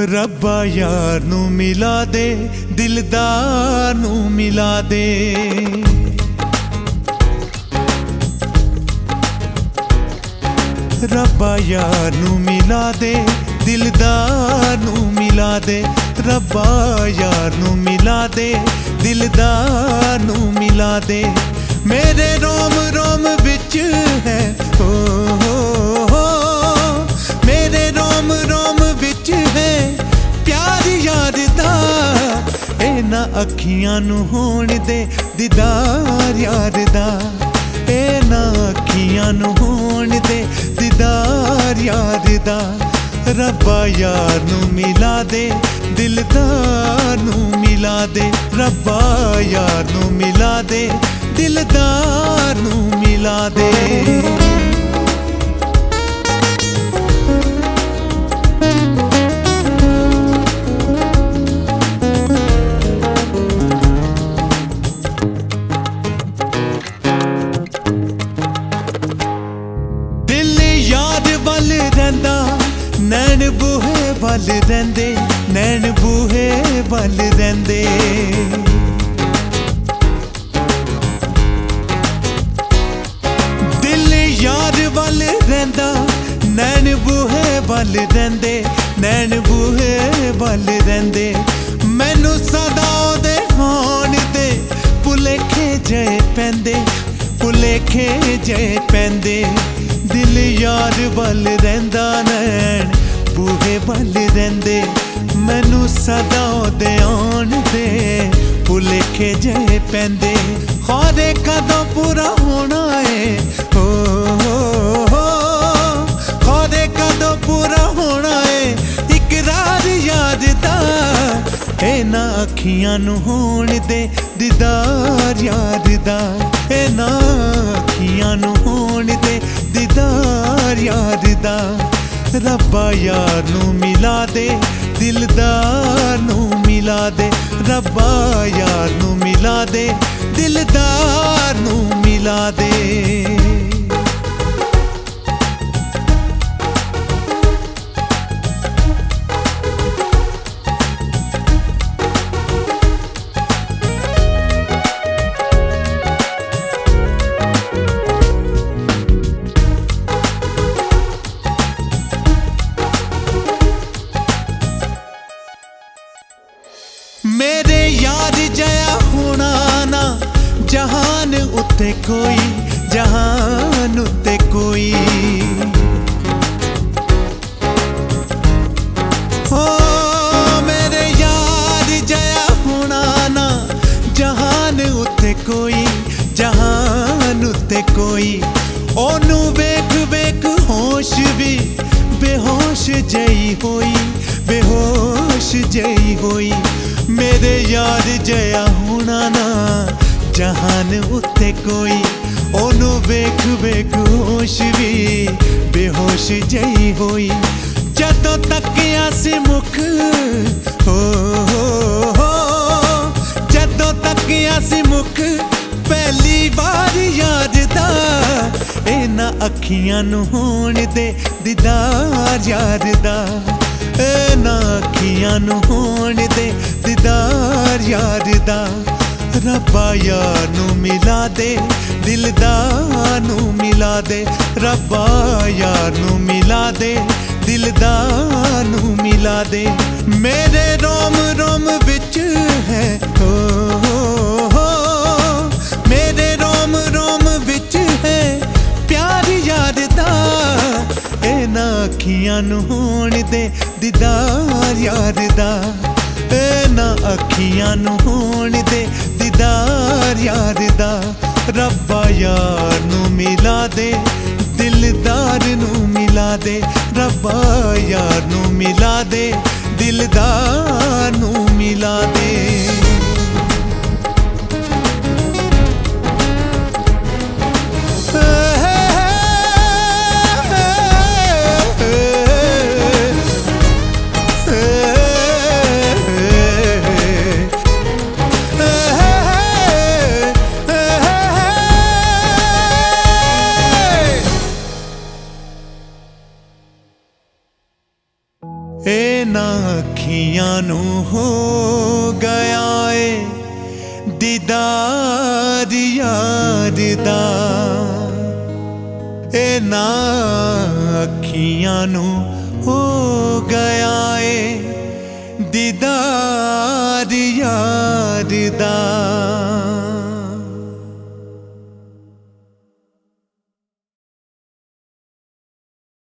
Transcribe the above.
ਰੱਬਾ ਯਾਰ ਨੂੰ ਮਿਲਾ ਦੇ, ਦਿਲਦਾਰ ਨੂੰ ਮਿਲਾ ਦੇ। ਰੱਬਾ ਯਾਰ ਨੂੰ ਮਿਲਾ ਦੇ, ਦਿਲਦਾਰ ਨੂੰ ਮਿਲਾ ਦੇ। ਰੱਬਾ ਯਾਰ ਨੂੰ ਮਿਲਾ ਦੇ, ਦਿਲਦਾਰ ਨੂੰ ਮਿਲਾ ਦੇ। ਮੇਰੇ ਰੋਮ ਰੋਮ ਵਿੱਚ ਅੱਖੀਆਂ ਨੂੰ ਹੋਣ ਦੇ ਦੀਦਾਰ ਯਾਰ ਦਾ। ਇਹਨਾਂ ਅੱਖੀਆਂ ਨੂੰ ਹੋਣ ਦੇ ਦੀਦਾਰ ਯਾਰ ਦਾ। ਰੱਬਾ ਯਾਰ ਨੂੰ ਮਿਲਾ ਦੇ, ਦਿਲਦਾਰ ਨੂੰ ਮਿਲਾ ਦੇ। ਰੱਬਾ ਯਾਰ ਨੂੰ ਮਿਲਾ ਦੇ, ਦਿਲਦਾਰ ਨੂੰ ਮਿਲਾ ਦੇ। ਵੱਲ ਰਹਿੰਦੇ ਨੈਣ ਬੂਹੇ ਵੱਲ ਰਹਿੰਦੇ ਦਿਲ ਯਾਰ ਵੱਲ ਰਹਿੰਦਾ, ਨੈਣ ਬੂਹੇ ਵੱਲ ਰਹਿੰਦੇ ਨੈਣ ਬੂਹੇ ਵੱਲ ਰਹਿੰਦੇ ਮੈਨੂੰ ਸਦਾ ਉਹਦੇ ਹੋਣ ਤੇ ਭੁਲੇਖੇ ਜੇ ਪੈਂਦੇ, ਭੁਲੇਖੇ ਜੇ ਪੈਂਦੇ। ਦਿਲ ਯਾਰ ਵੱਲ ਰਹਿੰਦਾ, ਨੈਣ ਬੂਹੇ ਵੱਲ ਰਹਿੰਦੇ, ਮੈਨੂੰ ਸਦਾ ਦੇ ਆਉਣ ਦੇ। ਭੁਲੇਖੇ ਜੇ ਪੈਂਦੇ ਖੋਦੇ ਕਦੋਂ ਪੂਰਾ ਹੋਣਾ ਏ? ਹੋ ਹੋ ਕਦੋਂ ਪੂਰਾ ਹੋਣਾ ਏ? ਇਕਰਾਰ ਯਾਦ ਦਾ, ਇਹਨਾਂ ਅੱਖੀਆਂ ਨੂੰ ਹੋਣ ਦੇ ਦੀਦਾਰ ਯਾਦ ਦਾ। ਇਹਨਾਂ ਅੱਖੀਆਂ ਨੂੰ ਹੋਣ ਦੇ ਦੀਦਾਰ ਯਾਦ ਦਾ। ਰੱਬਾ ਯਾਰ ਨੂੰ ਮਿਲਾ ਦੇ, ਦਿਲਦਾਰ ਨੂੰ ਮਿਲਾ ਦੇ, ਰੱਬਾ ਯਾਰ ਨੂੰ ਮਿਲਾ ਦੇ, ਦਿਲਦਾਰ ਨੂੰ ਮਿਲਾ ਦੇ। ਉੱਤੇ ਕੋਈ ਜਹਾਨ ਉੱਤੇ ਕੋਈ। ਹੋ ਮੇਰੇ ਯਾਦ ਜਇਆ ਹੋਣਾ ਨਾ ਜਹਾਨ ਉੱਤੇ ਕੋਈ ਜਹਾਨ ਉੱਤੇ ਕੋਈ। ਉਹਨੂੰ ਵੇਖ ਵੇਖ, ਹੋਸ਼ ਵੀ ਬੇਹੋਸ਼ ਜਈ ਹੋਈ, ਬੇਹੋਸ਼ ਜਈ ਹੋਈ। ਮੇਰੇ ਯਾਦ ਜਇਆ ਜਹਾਨ ਉੱਤੇ ਕੋਈ, ਉਹਨੂੰ ਵੇਖ ਵੇਖ ਹੋਸ਼ ਵੀ ਬੇਹੋਸ਼ ਜਈ ਹੋਈ। ਜਦੋਂ ਤੱਕਿਆ ਸੀ ਮੁਖ, ਹੋ ਜਦੋਂ ਤੱਕਿਆ ਸੀ ਮੁਖ, ਪਹਿਲੀ ਵਾਰ ਯਾਦ ਦਾ, ਇਹਨਾਂ ਅੱਖੀਆਂ ਨੂੰ ਹੋਣ ਦੇ ਦੀਦਾਰ ਯਾਦ ਦਾ। ਇਹਨਾਂ ਅੱਖੀਆਂ ਨੂੰ ਹੋਣ ਦੇ ਦੀਦਾਰ ਯਾਦ ਦਾ। ਰੱਬਾ ਯਾਰ ਨੂੰ ਮਿਲਾ ਦੇ, ਦਿਲਦਾਰ ਨੂੰ ਮਿਲਾ ਦੇ। ਰੱਬਾ ਯਾਰ ਨੂੰ ਮਿਲਾ ਦੇ, ਦਿਲਦਾਰ ਨੂੰ ਮਿਲਾ ਦੇ। ਮੇਰੇ ਰੋਮ ਰੋਮ ਵਿੱਚ ਹੈ ਮੇਰੇ ਰੋਮ ਰੋਮ ਵਿੱਚ ਹੈ, ਪਿਆਰ ਯਾਰ ਦਾ। ਇਹਨਾਂ ਅੱਖੀਆਂ ਨੂੰ ਹੋਣ ਦੇ, ਦੀਦਾਰ ਯਾਰ ਦਾ। ਇਹਨਾਂ ਅੱਖੀਆਂ ਨੂੰ ਹੋਣ ਦੇ ਦੀਦਾਰ ਯਾਰ ਦਾ ਰੱਬਾ ਯਾਰ ਨੂੰ ਮਿਲਾ ਦੇ, ਦਿਲਦਾਰ ਨੂੰ ਮਿਲਾ ਦੇ, ਰੱਬਾ ਯਾਰ ਨੂੰ ਮਿਲਾ ਦੇ, ਦਿਲਦਾਰ ਨੂੰ ਇਹਨਾਂ ਅੱਖੀਆਂ ਨੂੰ ਹੋ ਗਿਆ ਏ। ਦੀਦਾਰ ਯਾਦ ਦਾ ਇਹਨਾਂ ਅੱਖੀਆਂ ਨੂੰ ਹੋ ਗਿਆ ਏ। ਦੀਦਾਰ ਯਾਦ ਦਾ